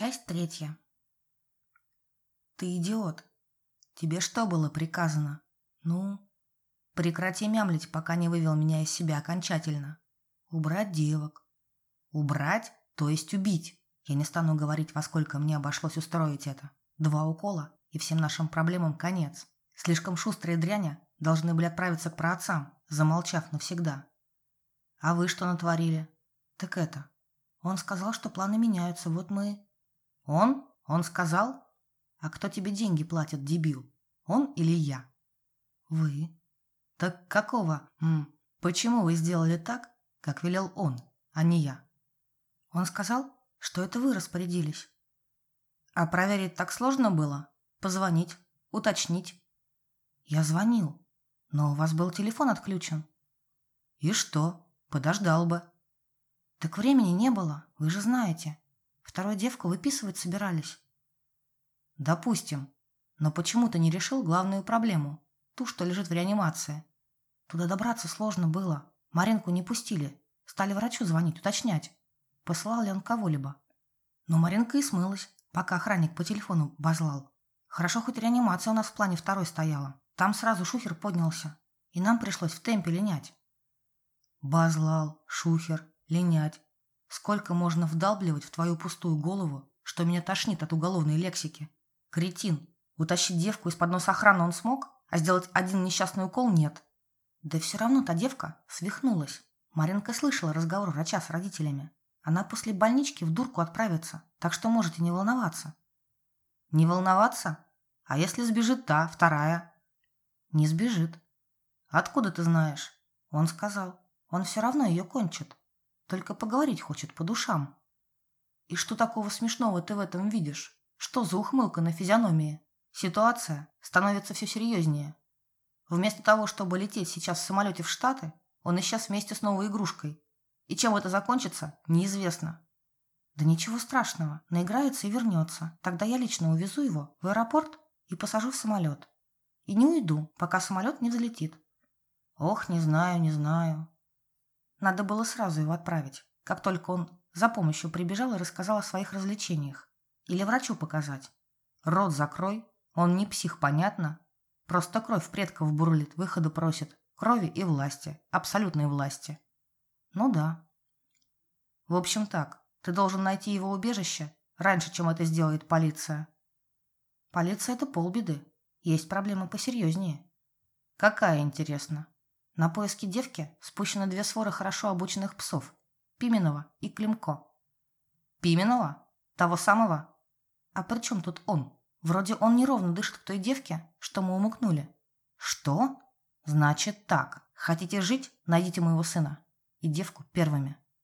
Часть третья. Ты идиот. Тебе что было приказано? Ну, прекрати мямлить, пока не вывел меня из себя окончательно. Убрать девок. Убрать, то есть убить. Я не стану говорить, во сколько мне обошлось устроить это. Два укола, и всем нашим проблемам конец. Слишком шустрые дряня должны были отправиться к праотцам, замолчав навсегда. А вы что натворили? Так это. Он сказал, что планы меняются, вот мы он? Он сказал? А кто тебе деньги платит, дебил? Он или я? Вы. Так какого? М почему вы сделали так, как велел он, а не я? Он сказал, что это вы распорядились. А проверить так сложно было? Позвонить, уточнить. Я звонил, но у вас был телефон отключен. И что? Подождал бы. Так времени не было, вы же знаете. Вторую девку выписывать собирались. Допустим. Но почему ты не решил главную проблему? Ту, что лежит в реанимации. Туда добраться сложно было. Маринку не пустили. Стали врачу звонить, уточнять, посылал ли он кого-либо. Но Маринка и смылась, пока охранник по телефону базлал. Хорошо, хоть реанимация у нас в плане второй стояла. Там сразу шухер поднялся, и нам пришлось в темпе линять. Базлал, шухер, линять. Сколько можно вдалбливать в твою пустую голову, что меня тошнит от уголовной лексики? Кретин, утащить девку из-под носа охраны он смог, а сделать один несчастный укол нет. Да все равно та девка свихнулась. Маринка слышала разговор врача с родителями. Она после больнички в дурку отправится, так что можете не волноваться. Не волноваться? А если сбежит та, вторая? Не сбежит. Откуда ты знаешь? Он сказал. Он все равно ее кончит. Только поговорить хочет по душам. И что такого смешного ты в этом видишь? Что за ухмылка на физиономии? Ситуация становится все серьезнее. Вместо того, чтобы лететь сейчас в самолете в Штаты, он исчез вместе с новой игрушкой. И чем это закончится, неизвестно. Да ничего страшного, наиграется и вернется. Тогда я лично увезу его в аэропорт и посажу в самолет. И не уйду, пока самолет не взлетит. Ох, не знаю, не знаю. Надо было сразу его отправить, как только он за помощью прибежал и рассказал о своих развлечениях. Или врачу показать. Рот закрой, он не псих, понятно? Просто кровь предков бурлит, выхода просит. Крови и власти, абсолютной власти. Ну да. В общем так, ты должен найти его убежище раньше, чем это сделает полиция. Полиция – это полбеды. Есть проблемы посерьезнее. Какая, интересно? На поиски девки спущены две своры хорошо обученных псов – Пименова и Климко. Пименова? Того самого? А при чем тут он? Вроде он неровно дышит к той девке, что мы умыкнули. Что? Значит так. Хотите жить? Найдите моего сына. И девку первыми.